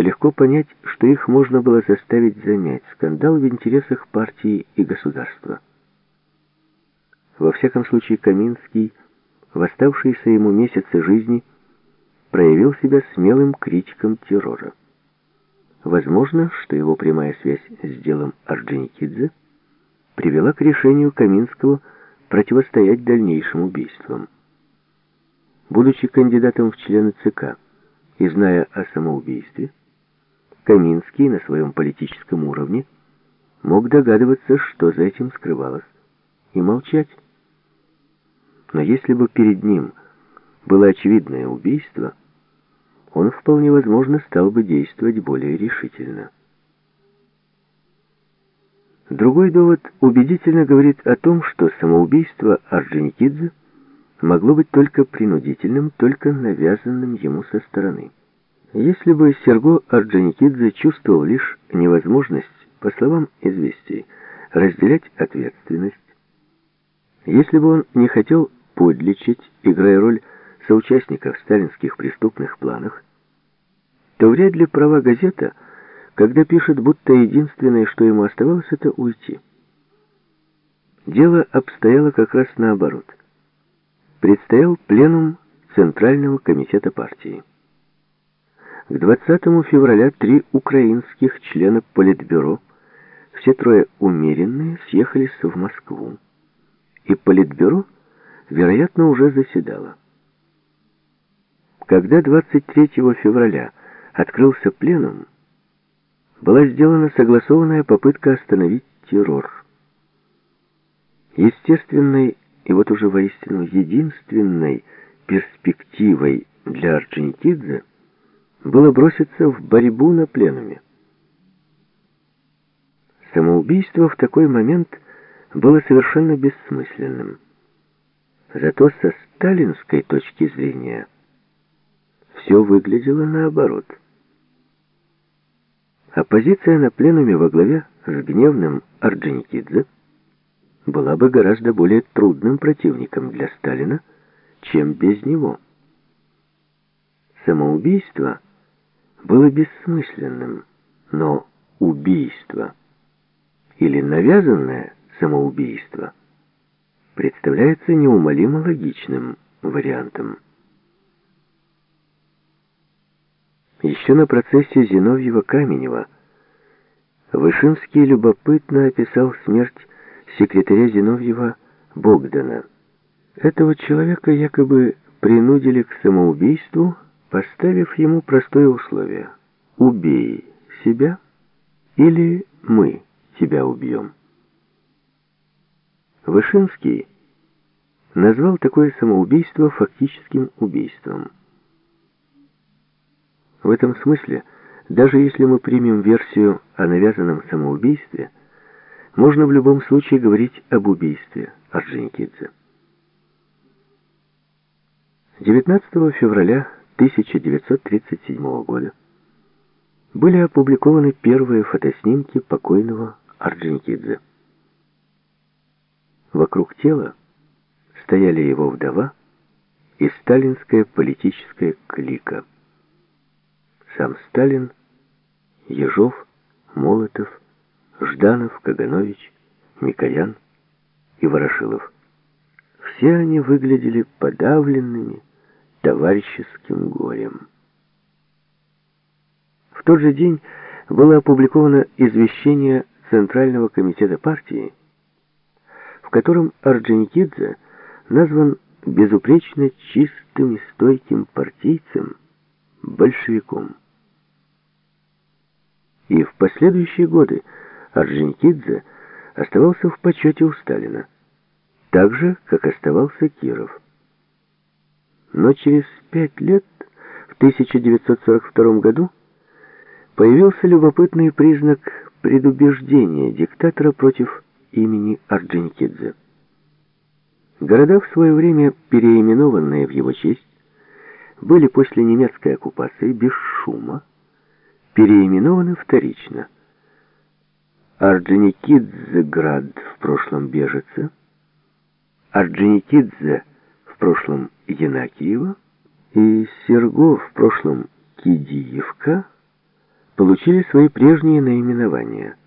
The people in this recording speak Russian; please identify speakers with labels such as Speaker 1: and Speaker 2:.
Speaker 1: то легко понять, что их можно было заставить замять скандал в интересах партии и государства. Во всяком случае, Каминский, в оставшиеся ему месяцы жизни, проявил себя смелым критиком террора. Возможно, что его прямая связь с делом Орджоникидзе привела к решению Каминского противостоять дальнейшим убийствам. Будучи кандидатом в члены ЦК и зная о самоубийстве, Каминский на своем политическом уровне мог догадываться, что за этим скрывалось, и молчать. Но если бы перед ним было очевидное убийство, он вполне возможно стал бы действовать более решительно. Другой довод убедительно говорит о том, что самоубийство Орджоникидзе могло быть только принудительным, только навязанным ему со стороны. Если бы Серго Орджоникидзе чувствовал лишь невозможность, по словам известий, разделять ответственность, если бы он не хотел подлечить, играя роль соучастника в сталинских преступных планах, то вряд ли права газета, когда пишет, будто единственное, что ему оставалось, это уйти. Дело обстояло как раз наоборот. Предстоял пленум Центрального комитета партии. К 20 февраля три украинских члена Политбюро, все трое умеренные, съехались в Москву. И Политбюро, вероятно, уже заседало. Когда 23 февраля открылся пленум, была сделана согласованная попытка остановить террор. Естественной и вот уже воистину единственной перспективой для Орджоникидзе было броситься в борьбу на пленуме. Самоубийство в такой момент было совершенно бессмысленным. Зато со сталинской точки зрения все выглядело наоборот. Оппозиция на пленуме во главе с гневным Орджоникидзе была бы гораздо более трудным противником для Сталина, чем без него. Самоубийство было бессмысленным, но убийство или навязанное самоубийство представляется неумолимо логичным вариантом. Еще на процессе Зиновьева-Каменева Вышинский любопытно описал смерть секретаря Зиновьева Богдана. Этого человека якобы принудили к самоубийству, поставив ему простое условие – убей себя или мы тебя убьем. Вышинский назвал такое самоубийство фактическим убийством – в этом смысле, даже если мы примем версию о навязанном самоубийстве, можно в любом случае говорить об убийстве Орджоникидзе. 19 февраля 1937 года были опубликованы первые фотоснимки покойного Орджоникидзе. Вокруг тела стояли его вдова и сталинская политическая клика – сам Сталин, Ежов, Молотов, Жданов, Каганович, Микоян и Ворошилов. Все они выглядели подавленными товарищеским горем. В тот же день было опубликовано извещение Центрального комитета партии, в котором Орджоникидзе назван безупречно чистым и стойким партийцем, большевиком. И в последующие годы Орджоникидзе оставался в почете у Сталина, так же, как оставался Киров. Но через пять лет, в 1942 году, появился любопытный признак предубеждения диктатора против имени Орджоникидзе. Города, в свое время переименованные в его честь, были после немецкой оккупации без шума переименованы вторично. Орджоникидзе-град в прошлом Бежица, Орджоникидзе прошлом Янакиева и Серго в прошлом Кидиевка получили свои прежние наименования –